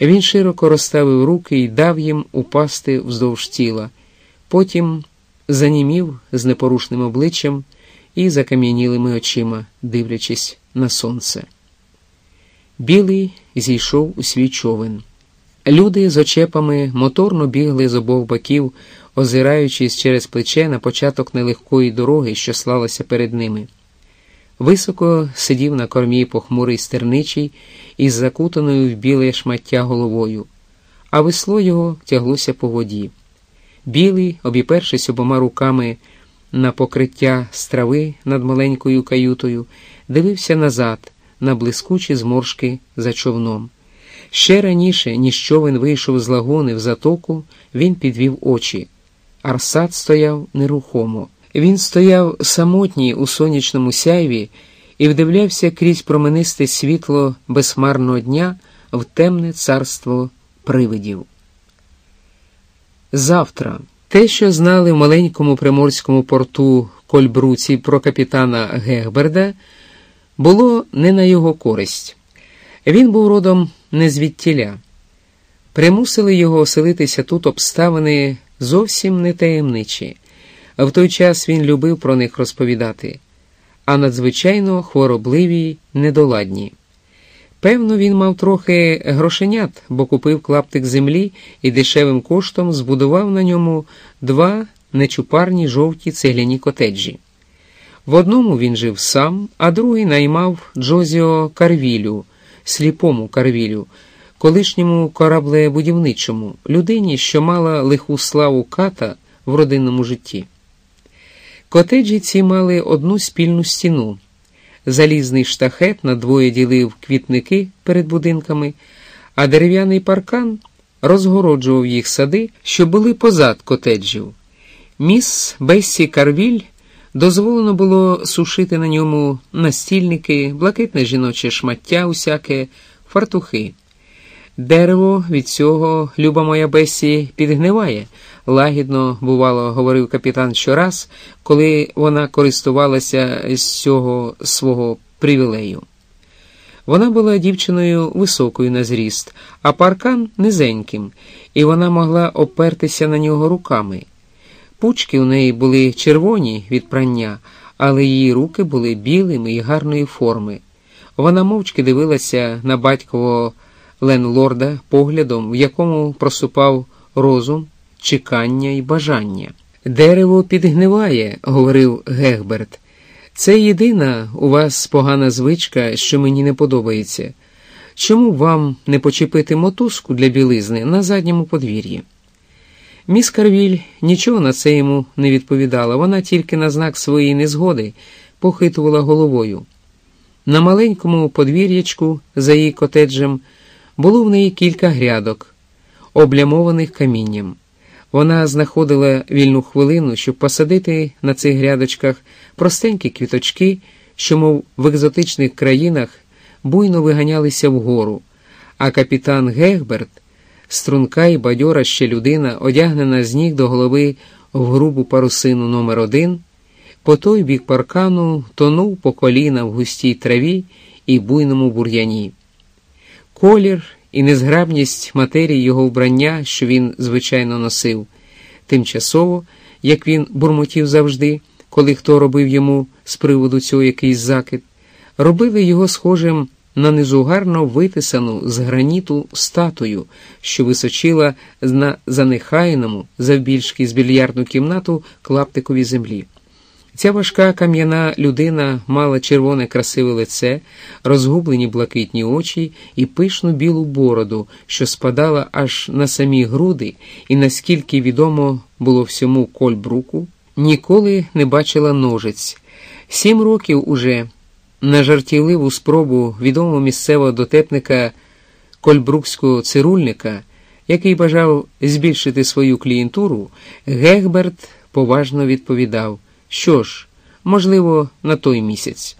Він широко розставив руки і дав їм упасти вздовж тіла, потім занімів з непорушним обличчям і закам'янілими очима, дивлячись на сонце. Білий зійшов у свій човен. Люди з очепами моторно бігли з обох боків, озираючись через плече на початок нелегкої дороги, що слалася перед ними. Високо сидів на кормі похмурий стерничий із закутаною в біле шмаття головою, а весло його тяглося по воді. Білий, обіпершись обома руками на покриття страви над маленькою каютою, дивився назад на блискучі зморшки за човном. Ще раніше, ніж човен вийшов з лагуни в затоку, він підвів очі. Арсад стояв нерухомо. Він стояв самотній у сонячному сяйві і вдивлявся крізь променисте світло безхмарного дня в темне царство привидів. Завтра те, що знали в маленькому приморському порту Кольбруці про капітана Гегберда, було не на його користь. Він був родом не звідтіля. Примусили його оселитися тут обставини зовсім не таємничі. В той час він любив про них розповідати, а надзвичайно хворобливі, недоладні. Певно, він мав трохи грошенят, бо купив клаптик землі і дешевим коштом збудував на ньому два нечупарні жовті цегляні котеджі. В одному він жив сам, а другий наймав Джозіо Карвілю, сліпому Карвілю, колишньому кораблебудівничому, людині, що мала лиху славу ката в родинному житті. Котеджі ці мали одну спільну стіну. Залізний штахет надвоє ділив квітники перед будинками, а дерев'яний паркан розгороджував їх сади, що були позад котеджів. Міс Бессі Карвіль дозволено було сушити на ньому настільники, блакитне жіноче шмаття, усяке, фартухи. Дерево від цього, люба моя Бесі, підгниває, лагідно, бувало, говорив капітан щораз, коли вона користувалася з цього свого привілею. Вона була дівчиною високою на зріст, а паркан низеньким, і вона могла опертися на нього руками. Пучки у неї були червоні від прання, але її руки були білими і гарної форми. Вона мовчки дивилася на батькового ленлорда поглядом, в якому просупав розум, чекання і бажання. Дерево підгниває, говорив Гегберт. Це єдина у вас погана звичка, що мені не подобається. Чому вам не почепити мотузку для білизни на задньому подвір'ї? Міс Карвіль нічого на це йому не відповідала, вона тільки на знак своєї незгоди похитувала головою. На маленькому подвір'ячку за її котеджем було в неї кілька грядок, облямованих камінням. Вона знаходила вільну хвилину, щоб посадити на цих грядочках простенькі квіточки, що, мов в екзотичних країнах, буйно виганялися вгору, а капітан Гегберт, струнка і бадьора ще людина, одягнена з ніг до голови в грубу парусину номер один, по той бік паркану тонув по коліна в густій траві і буйному бур'яні. Колір і незграбність матерії його вбрання, що він, звичайно, носив, тимчасово, як він бурмотів завжди, коли хто робив йому з приводу цього якийсь закид, робили його схожим на незугарно витисану з граніту статую, що височила на занехайному завбільшки з більярдну кімнату клаптикові землі. Ця важка кам'яна людина мала червоне красиве лице, розгублені блакитні очі і пишну білу бороду, що спадала аж на самі груди, і наскільки відомо було всьому Кольбруку, ніколи не бачила ножиць. Сім років уже на жартівливу спробу відомого місцевого дотепника кольбрукського цирульника, який бажав збільшити свою клієнтуру, Гегберт поважно відповідав. Що ж, можливо, на той місяць.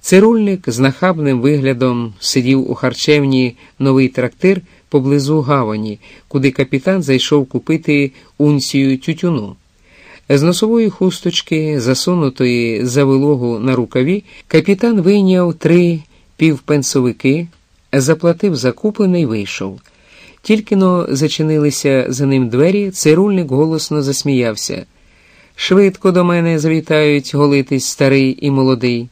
Цирульник з нахабним виглядом сидів у харчевні новий трактир поблизу гавані, куди капітан зайшов купити унцію тютюну. З носової хусточки, засунутої за вилогу на рукаві, капітан вийняв три півпенсовики, заплатив закуплений і вийшов. Тільки но зачинилися за ним двері, цирульник голосно засміявся. Швидко до мене завітають голитись старий і молодий.